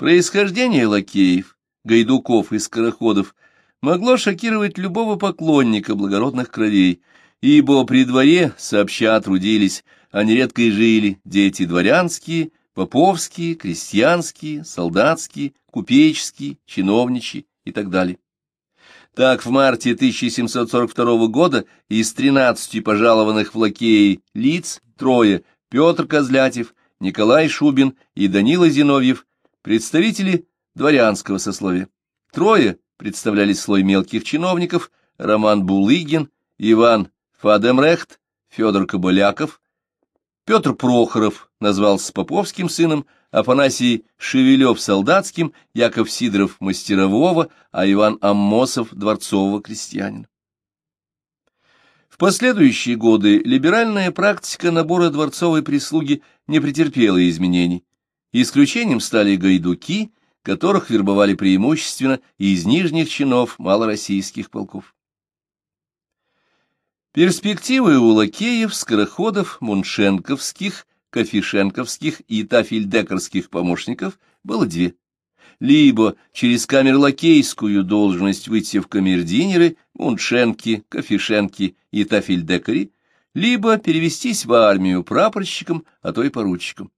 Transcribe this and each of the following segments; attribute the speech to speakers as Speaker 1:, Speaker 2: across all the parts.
Speaker 1: Происхождение лакеев, гайдуков и скороходов могло шокировать любого поклонника благородных кровей, ибо при дворе сообща трудились, а нередко и жили дети дворянские, поповские, крестьянские, солдатские, купеческие, чиновничьи и так далее. Так, в марте 1742 года из 13 пожалованных в лакеи лиц трое – Петр Козлятев, Николай Шубин и Данила Зиновьев – представители дворянского сословия. Трое представляли слой мелких чиновников – Роман Булыгин, Иван Фадемрехт, Федор Кобыляков, Петр Прохоров назвался Поповским сыном, Афанасий Шевелев — солдатским, Яков Сидоров — мастерового, а Иван Аммосов — дворцового крестьянина. В последующие годы либеральная практика набора дворцовой прислуги не претерпела изменений. Исключением стали гайдуки, которых вербовали преимущественно из нижних чинов малороссийских полков. Перспективы у лакеев, скороходов, муншенковских, кофишенковских и тафельдекарских помощников было две. Либо через камерлакейскую должность выйти в камердинеры, муншенки, кофишенки и тафельдекари, либо перевестись в армию прапорщиком, а то и поручиком.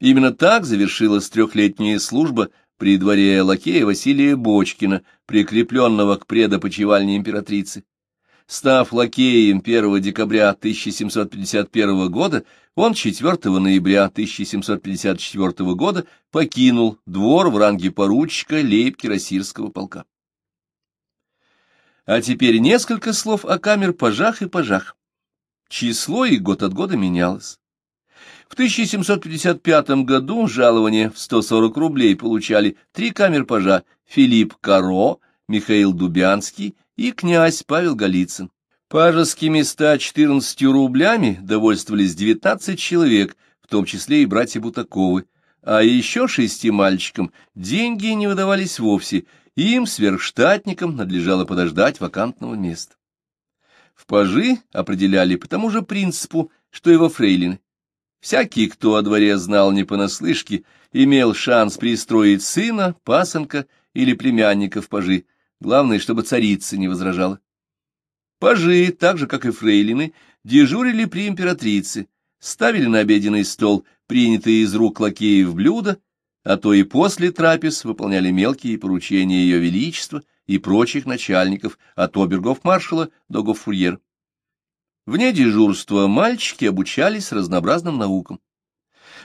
Speaker 1: Именно так завершилась трехлетняя служба при дворе лакея Василия Бочкина, прикрепленного к предопочивальне императрицы. Став лакеем 1 декабря 1751 года, он 4 ноября 1754 года покинул двор в ранге поручика лейб-кирасирского полка. А теперь несколько слов о камер-пажах и пажах. Число их год от года менялось. В 1755 году жалование в 140 рублей получали три камер-пажа Филипп Каро, Михаил Дубянский и князь Павел Голицын. Пажескими 114 рублями довольствовались 19 человек, в том числе и братья Бутаковы, а еще шести мальчикам деньги не выдавались вовсе, им, сверхштатникам, надлежало подождать вакантного места. В пажи определяли по тому же принципу, что и во фрейлины. Всякий, кто о дворе знал не понаслышке, имел шанс пристроить сына, пасынка или племянника в пажи, Главное, чтобы царица не возражала. Пажи, так же, как и фрейлины, дежурили при императрице, ставили на обеденный стол принятые из рук лакеев блюда, а то и после трапез выполняли мелкие поручения ее величества и прочих начальников от обергов-маршала до гофурьер. Вне дежурства мальчики обучались разнообразным наукам.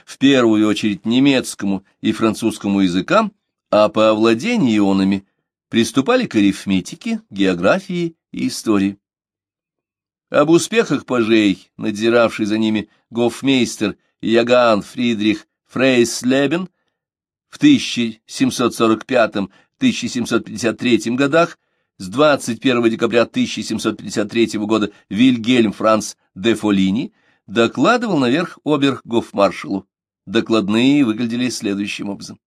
Speaker 1: В первую очередь немецкому и французскому языкам, а по овладению ионами приступали к арифметике, географии и истории. Об успехах пажей, надзиравший за ними гофмейстер Яган Фридрих Фрейслебен в 1745-1753 годах, с 21 декабря 1753 года Вильгельм Франц де Фолини докладывал наверх обер-гофмаршалу. Докладные выглядели следующим образом.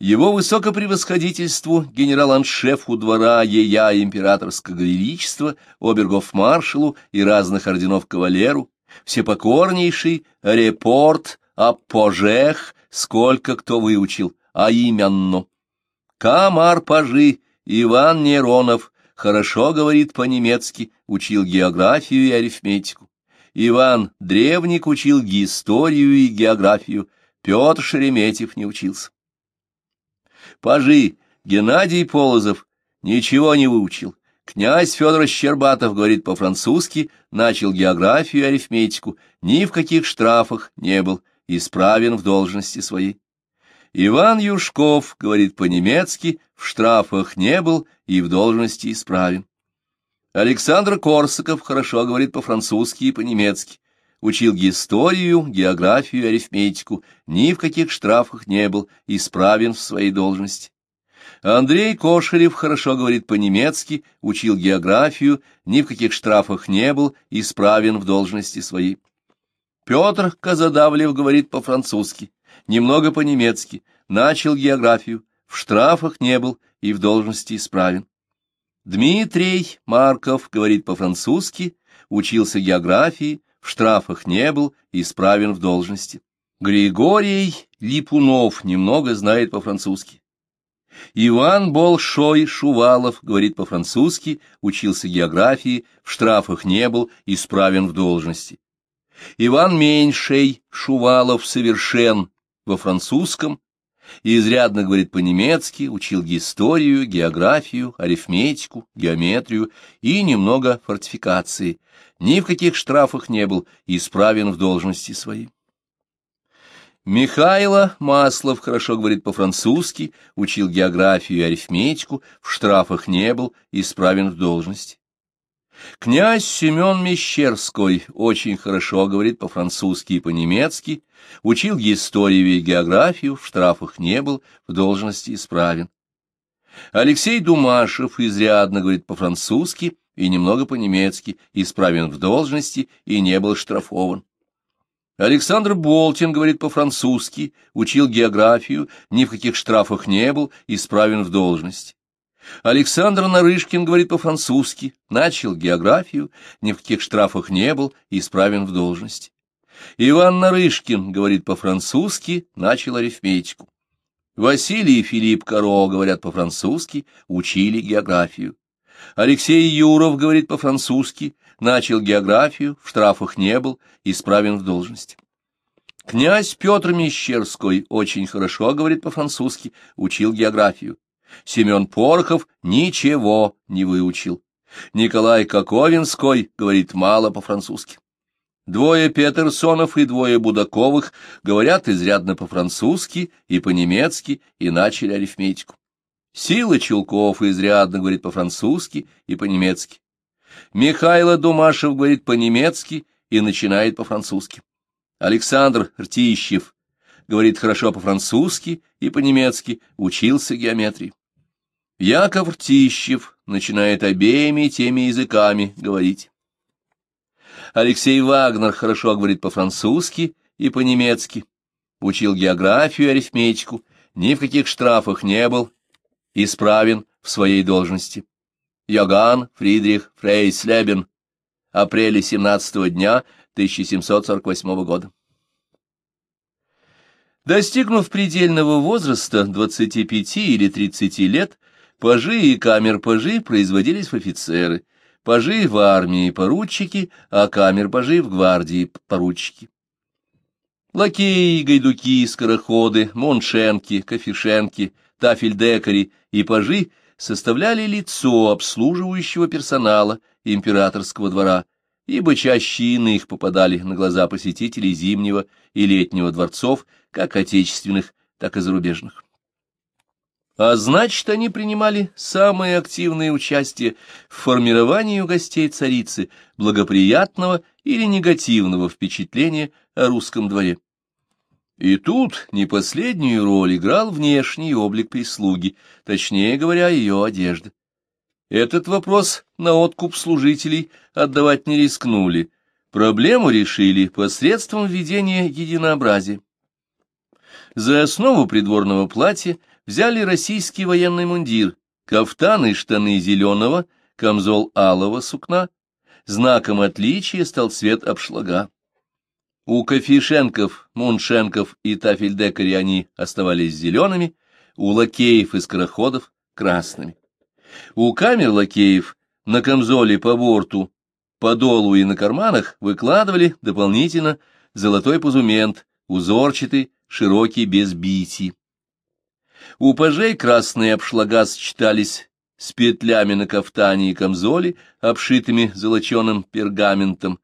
Speaker 1: Его высокопревосходительству генерал-аншефу двора ея императорского величества, обергов-маршалу и разных орденов кавалеру, всепокорнейший репорт о пожех, сколько кто выучил, а именно. Камар-пажи Иван Неронов хорошо говорит по-немецки, учил географию и арифметику. Иван Древник учил историю и географию, Петр Шереметьев не учился. Пажи Геннадий Полозов ничего не выучил. Князь Федор Щербатов говорит по-французски, начал географию и арифметику, ни в каких штрафах не был, исправен в должности своей. Иван Юшков говорит по-немецки, в штрафах не был и в должности исправен. Александр Корсаков хорошо говорит по-французски и по-немецки, учил историю, географию, арифметику, ни в каких штрафах не был, исправен в своей должности. Андрей Кошелев хорошо говорит по-немецки, учил географию, ни в каких штрафах не был, исправен в должности своей. Петр Казадавлев говорит по-французски, немного по-немецки, начал географию, в штрафах не был и в должности исправен. Дмитрий Марков говорит по-французски, учился географии, в штрафах не был, исправен в должности. Григорий Липунов немного знает по-французски. Иван Большой Шувалов говорит по-французски, учился географии, в штрафах не был, исправен в должности. Иван Меньшей Шувалов совершен во французском, и изрядно говорит по-немецки, учил историю, географию, арифметику, геометрию и немного фортификации. Ни в каких штрафах не был, исправен в должности своей. Михайло Маслов хорошо говорит по-французски, учил географию и арифметику, в штрафах не был, исправен в должности. Князь Семен Мещерской очень хорошо говорит по-французски и по-немецки, учил историю и географию, в штрафах не был, в должности исправен. Алексей Думашев изрядно говорит по-французски и немного по-немецки, исправен в должности и не был штрафован. Александр Болтин говорит по-французски, учил географию, ни в каких штрафах не был, исправен в должности. Александр Нарышкин говорит по-французски, начал географию, ни в каких штрафах не был, исправен в должности. Иван Нарышкин говорит по-французски, начал арифметику. Василий и Филипп Каро говорят по-французски, учили географию. Алексей Юров говорит по-французски, начал географию, в штрафах не был, исправен в должности. Князь Петр Мещерской очень хорошо говорит по-французски, учил географию. Семен Порохов ничего не выучил. Николай Коковинской говорит мало по-французски. Двое Петерсонов и двое Будаковых говорят изрядно по-французски и по-немецки и начали арифметику. Сила Чулков изрядно говорит по-французски и по-немецки. Михайло Думашев говорит по-немецки и начинает по-французски. Александр Ртищев говорит хорошо по-французски и по-немецки, учился геометрии. Яков Ртищев начинает обеими теми языками говорить. Алексей Вагнер хорошо говорит по-французски и по-немецки, учил географию и арифметику, ни в каких штрафах не был, исправен в своей должности. Йоган Фридрих Фрейслебен, апреля 17 дня 1748 года. Достигнув предельного возраста 25 или 30 лет, Пажи и камер-пажи производились в офицеры, пажи в армии поручики, а камер-пажи в гвардии поручики. Лакеи, гайдуки, скороходы, моншенки, кофешенки, тафельдекари и пажи составляли лицо обслуживающего персонала императорского двора, ибо чаще иных попадали на глаза посетителей зимнего и летнего дворцов, как отечественных, так и зарубежных. А значит, они принимали самое активное участие в формировании у гостей царицы благоприятного или негативного впечатления о русском дворе. И тут не последнюю роль играл внешний облик прислуги, точнее говоря, ее одежда. Этот вопрос на откуп служителей отдавать не рискнули. Проблему решили посредством введения единообразия. За основу придворного платья взяли российский военный мундир, кафтаны и штаны зеленого, камзол алого сукна. Знаком отличия стал цвет обшлага. У кофешенков, муншенков и тафельдекарей они оставались зелеными, у лакеев и скороходов — красными. У камер лакеев на камзоле по борту, по долу и на карманах выкладывали дополнительно золотой позумент, узорчатый, широкий, без бити. У пажей красные обшлага сочетались с петлями на кафтане и камзоле, обшитыми золоченым пергаментом.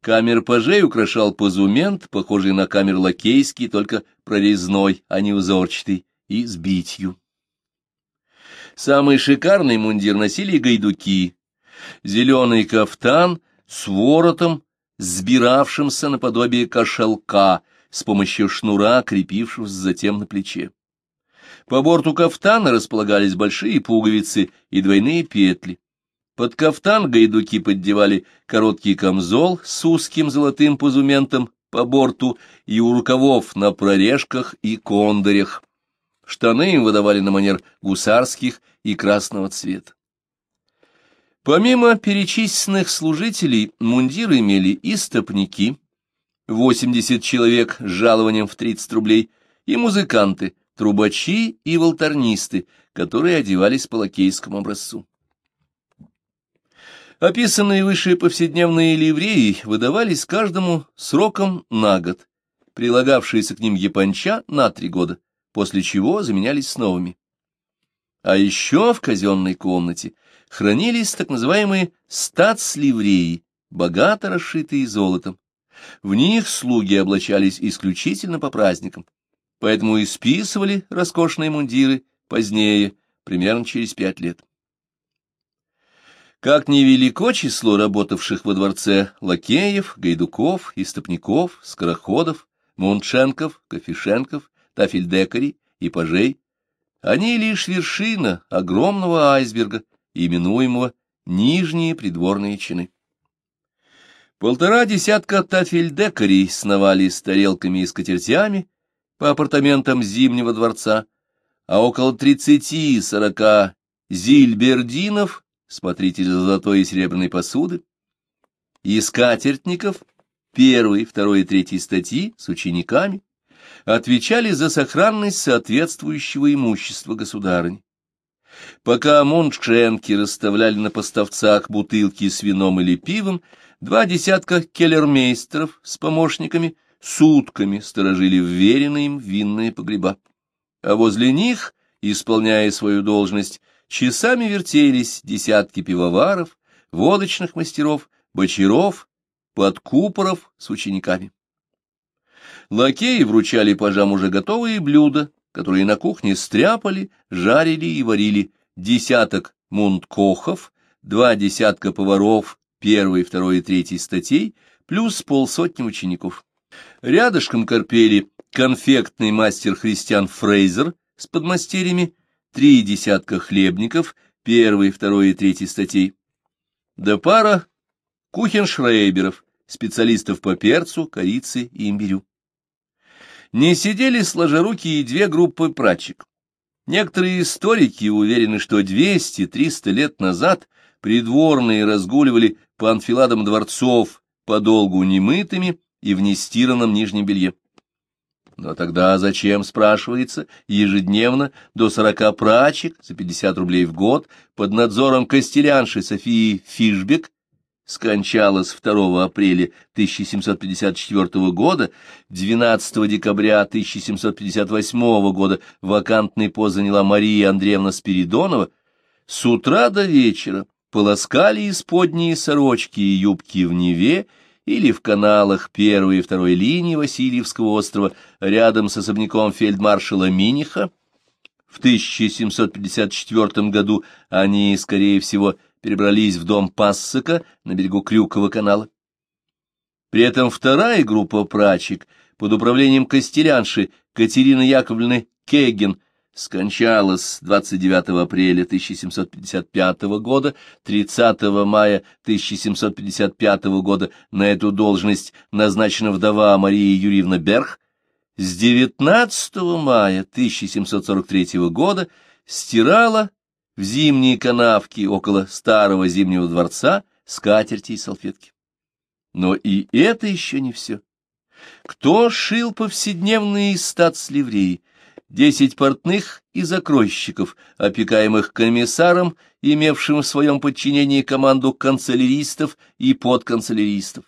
Speaker 1: Камер пажей украшал позумент, похожий на камер лакейский, только прорезной, а не узорчатый, и с битью. Самый шикарный мундир носили гайдуки. Зеленый кафтан с воротом, сбиравшимся наподобие кошелка, с помощью шнура, крепившегося затем на плече. По борту кафтана располагались большие пуговицы и двойные петли. Под кафтан гайдуки поддевали короткий камзол с узким золотым позументом по борту и у рукавов на прорежках и кондорях. Штаны им выдавали на манер гусарских и красного цвета. Помимо перечисленных служителей, мундиры имели и стопники, 80 человек с жалованием в 30 рублей, и музыканты, трубачи и волторнисты, которые одевались по лакейскому образцу. Описанные выше повседневные ливреи выдавались каждому сроком на год, прилагавшиеся к ним японча на три года, после чего заменялись с новыми. А еще в казенной комнате хранились так называемые статс-ливреи, богато расшитые золотом. В них слуги облачались исключительно по праздникам, поэтому и списывали роскошные мундиры позднее, примерно через пять лет. Как невелико число работавших во дворце лакеев, гайдуков, истопников, скороходов, мунченков, кофешенков, тафельдекарей и пажей, они лишь вершина огромного айсберга, именуемого нижние придворные чины. Полтора десятка тафельдекарей сновали с тарелками и скатертями по апартаментам Зимнего дворца, а около тридцати-сорока зильбердинов смотритель золотой и серебряной посуды, и скатертников, первой, второй и третьей статьи с учениками, отвечали за сохранность соответствующего имущества государыни. Пока муншенки расставляли на поставцах бутылки с вином или пивом, два десятка келлермейстеров с помощниками сутками сторожили вверенные им винные погреба. А возле них, исполняя свою должность, Часами вертелись десятки пивоваров, водочных мастеров, бочаров, подкупоров с учениками. Лакеи вручали пажам уже готовые блюда, которые на кухне стряпали, жарили и варили десяток мунткохов, два десятка поваров первой, второй и третьей статей, плюс полсотни учеников. Рядышком корпели конфектный мастер Христиан Фрейзер с подмастерьями три десятка хлебников, первой, второй и третьей статей, да пара кухеншрейберов, специалистов по перцу, корице и имбирю. Не сидели сложа руки и две группы прачек. Некоторые историки уверены, что 200-300 лет назад придворные разгуливали по анфиладам дворцов подолгу немытыми и в нестиранном нижнем белье. Но тогда зачем, спрашивается, ежедневно до сорока прачек за пятьдесят рублей в год под надзором костелянши Софии Фишбек скончалась 2 апреля 1754 года, 12 декабря 1758 года вакантный пост заняла Мария Андреевна Спиридонова, с утра до вечера полоскали исподние сорочки и юбки в Неве или в каналах первой и второй линии Васильевского острова рядом с особняком фельдмаршала Миниха. В 1754 году они, скорее всего, перебрались в дом Пассака на берегу Крюкова канала. При этом вторая группа прачек под управлением костелянши Катерины Яковлевны Кеген – скончалась 29 апреля 1755 года, 30 мая 1755 года на эту должность назначена вдова Мария Юрьевна Берх, с 19 мая 1743 года стирала в зимние канавки около старого зимнего дворца скатерти и салфетки. Но и это еще не все. Кто шил повседневные статс-ливреи, десять портных и закройщиков, опекаемых комиссаром, имевшим в своем подчинении команду канцеляристов и подканцеляристов.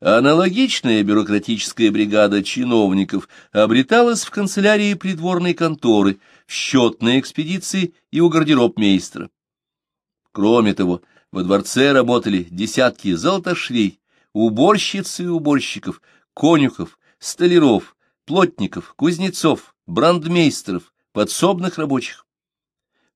Speaker 1: Аналогичная бюрократическая бригада чиновников обреталась в канцелярии придворной конторы, в счетной экспедиции и у гардеробмейстера. Кроме того, во дворце работали десятки золотошвей, уборщиц и уборщиков, конюхов, столяров, плотников, кузнецов, брандмейстеров, подсобных рабочих.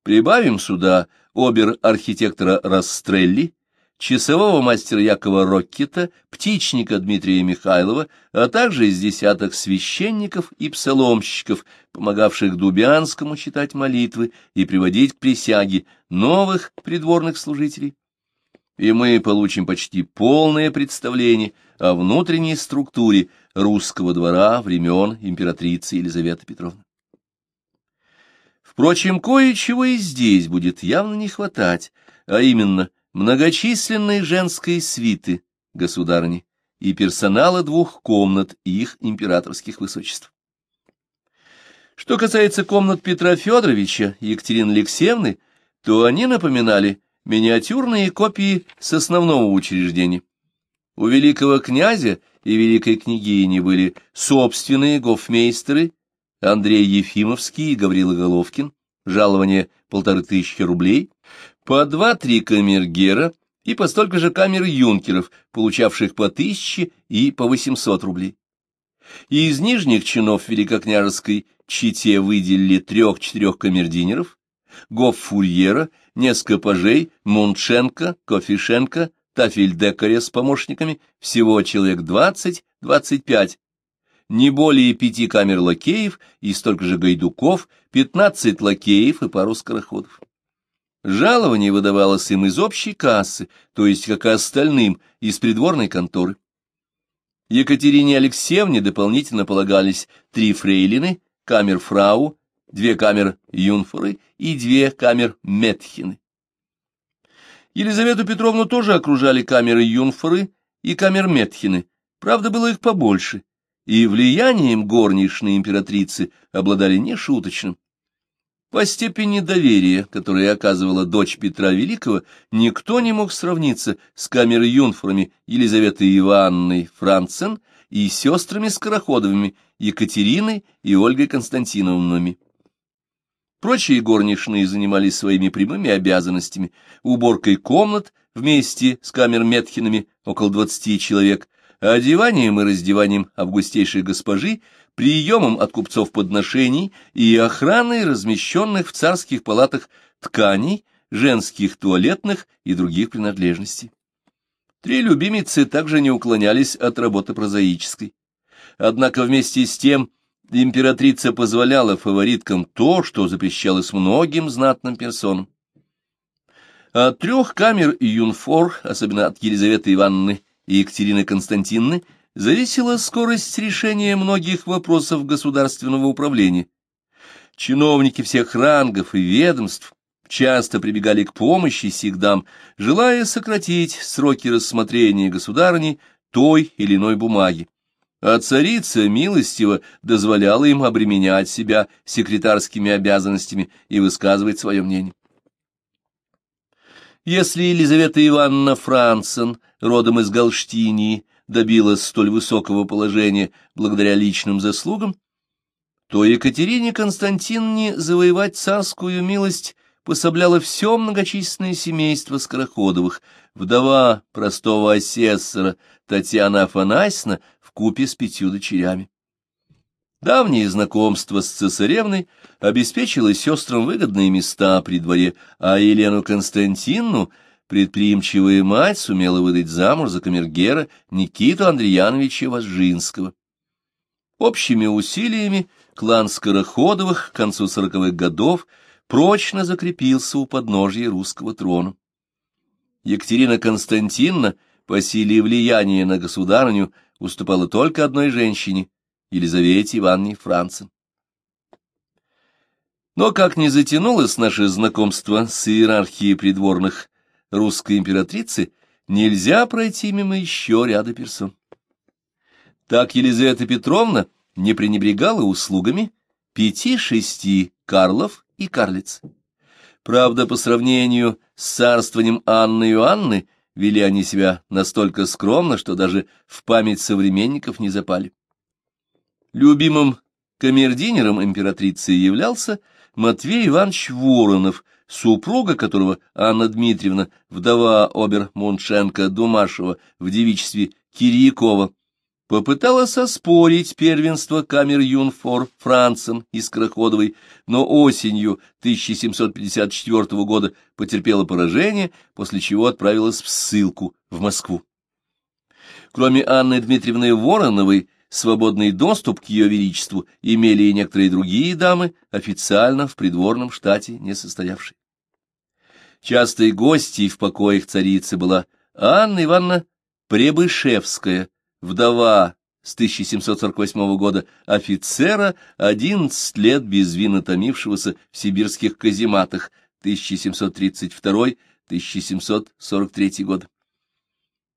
Speaker 1: Прибавим сюда обер-архитектора Растрелли, часового мастера Якова Роккета, птичника Дмитрия Михайлова, а также из десяток священников и псаломщиков, помогавших Дубянскому читать молитвы и приводить к присяге новых придворных служителей. И мы получим почти полное представление о внутренней структуре русского двора времен императрицы Елизаветы Петровны. Впрочем, кое-чего и здесь будет явно не хватать, а именно многочисленной женской свиты государыни, и персонала двух комнат их императорских высочеств. Что касается комнат Петра Федоровича и Екатерины Алексеевны, то они напоминали миниатюрные копии с основного учреждения. У великого князя и великой княгини были собственные гофмейстеры Андрей Ефимовский и Гаврила Головкин, жалование полторы тысячи рублей, по два-три камергера и по столько же камер юнкеров, получавших по тысяче и по восемьсот рублей. И из нижних чинов великокняжеской чите выделили трех-четырех камердинеров, гоффурьера, несколько пажей, Мунченко, Кофишенко, тафельдекаря с помощниками, всего человек двадцать-двадцать пять, не более пяти камер лакеев и столько же гайдуков, пятнадцать лакеев и пару скороходов. Жалование выдавалось им из общей кассы, то есть, как и остальным, из придворной конторы. Екатерине Алексеевне дополнительно полагались три фрейлины, камер-фрау, две камер юнфоры и две камер метхины. Елизавету Петровну тоже окружали камеры Юнфоры и камер Метхины, правда, было их побольше, и влиянием горничной императрицы обладали нешуточным. По степени доверия, которое оказывала дочь Петра Великого, никто не мог сравниться с камерой юнфорами Елизаветы Ивановной Францен и сестрами Скороходовыми Екатериной и Ольгой Константиновнами. Прочие горничные занимались своими прямыми обязанностями, уборкой комнат вместе с камер-метхинами, около двадцати человек, одеванием и раздеванием августейшей госпожи, приемом от купцов подношений и охраной размещенных в царских палатах тканей, женских туалетных и других принадлежностей. Три любимицы также не уклонялись от работы прозаической. Однако вместе с тем императрица позволяла фавориткам то, что запрещалось многим знатным персонам. От трех камер юнфор, особенно от Елизаветы Ивановны и Екатерины Константиновны, зависела скорость решения многих вопросов государственного управления. Чиновники всех рангов и ведомств часто прибегали к помощи сих дам, желая сократить сроки рассмотрения государни той или иной бумаги а царица милостиво дозволяла им обременять себя секретарскими обязанностями и высказывать свое мнение. Если Елизавета Ивановна Францен, родом из Галштинии, добилась столь высокого положения благодаря личным заслугам, то Екатерине Константиновне завоевать царскую милость пособляло все многочисленное семейство Скороходовых, вдова простого асессора Татьяна Афанасьевна купе с пятью дочерями. Давнее знакомство с цесаревной обеспечило сестрам выгодные места при дворе, а Елену Константинну предприимчивая мать сумела выдать замуж за камергера Никиту Андреяновича Возжинского. Общими усилиями клан Скороходовых к концу сороковых годов прочно закрепился у подножия русского трона. Екатерина Константиновна по силе влияния на государыню уступала только одной женщине, Елизавете Ивановне Францен. Но как не затянулось наше знакомство с иерархией придворных русской императрицы, нельзя пройти мимо еще ряда персон. Так Елизавета Петровна не пренебрегала услугами пяти-шести карлов и карлиц. Правда, по сравнению с царствованием Анны и Анны, вели они себя настолько скромно, что даже в память современников не запали. Любимым камердинером императрицы являлся Матвей Иванович Воронов, супруга которого Анна Дмитриевна, вдова обер-Моншенко-Думашева в девичестве Кирьякова, попыталась оспорить первенство камер юнфор Францем из Скороходовой, но осенью 1754 года потерпела поражение, после чего отправилась в ссылку в Москву. Кроме Анны Дмитриевны Вороновой, свободный доступ к ее величеству имели и некоторые другие дамы, официально в придворном штате не состоявшие. Частой гостьей в покоях царицы была Анна Ивановна Пребышевская, вдова с 1748 года офицера, 11 лет безвинно томившегося в сибирских казематах, 1732-1743 годы.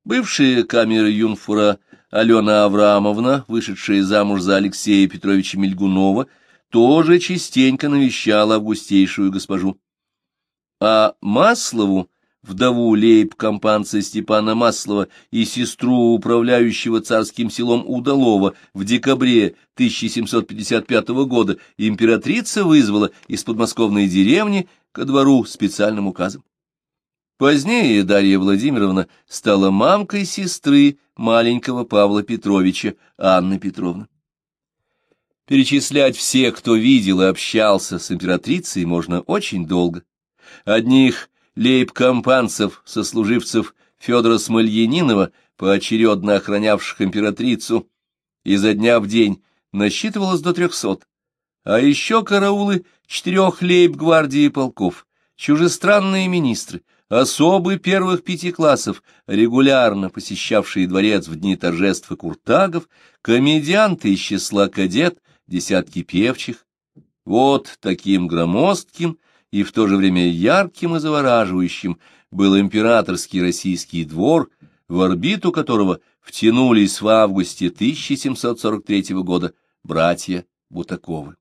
Speaker 1: Бывшая камера Юнфура Алена Аврамовна, вышедшая замуж за Алексея Петровича Мельгунова, тоже частенько навещала августейшую госпожу. А Маслову, вдову лейб-компанца Степана Маслова и сестру управляющего царским селом Удалова в декабре 1755 года императрица вызвала из подмосковной деревни ко двору специальным указом. Позднее Дарья Владимировна стала мамкой сестры маленького Павла Петровича, Анны Петровны. Перечислять всех, кто видел и общался с императрицей, можно очень долго. Одних лейб-компанцев, сослуживцев Федора Смольянинова, поочередно охранявших императрицу, изо дня в день насчитывалось до трехсот. А еще караулы четырех лейб-гвардии полков, чужестранные министры, особы первых пяти классов, регулярно посещавшие дворец в дни торжеств и куртагов, комедианты из числа кадет, десятки певчих. Вот таким громоздким и в то же время ярким и завораживающим был императорский российский двор, в орбиту которого втянулись в августе 1743 года братья Бутаковы.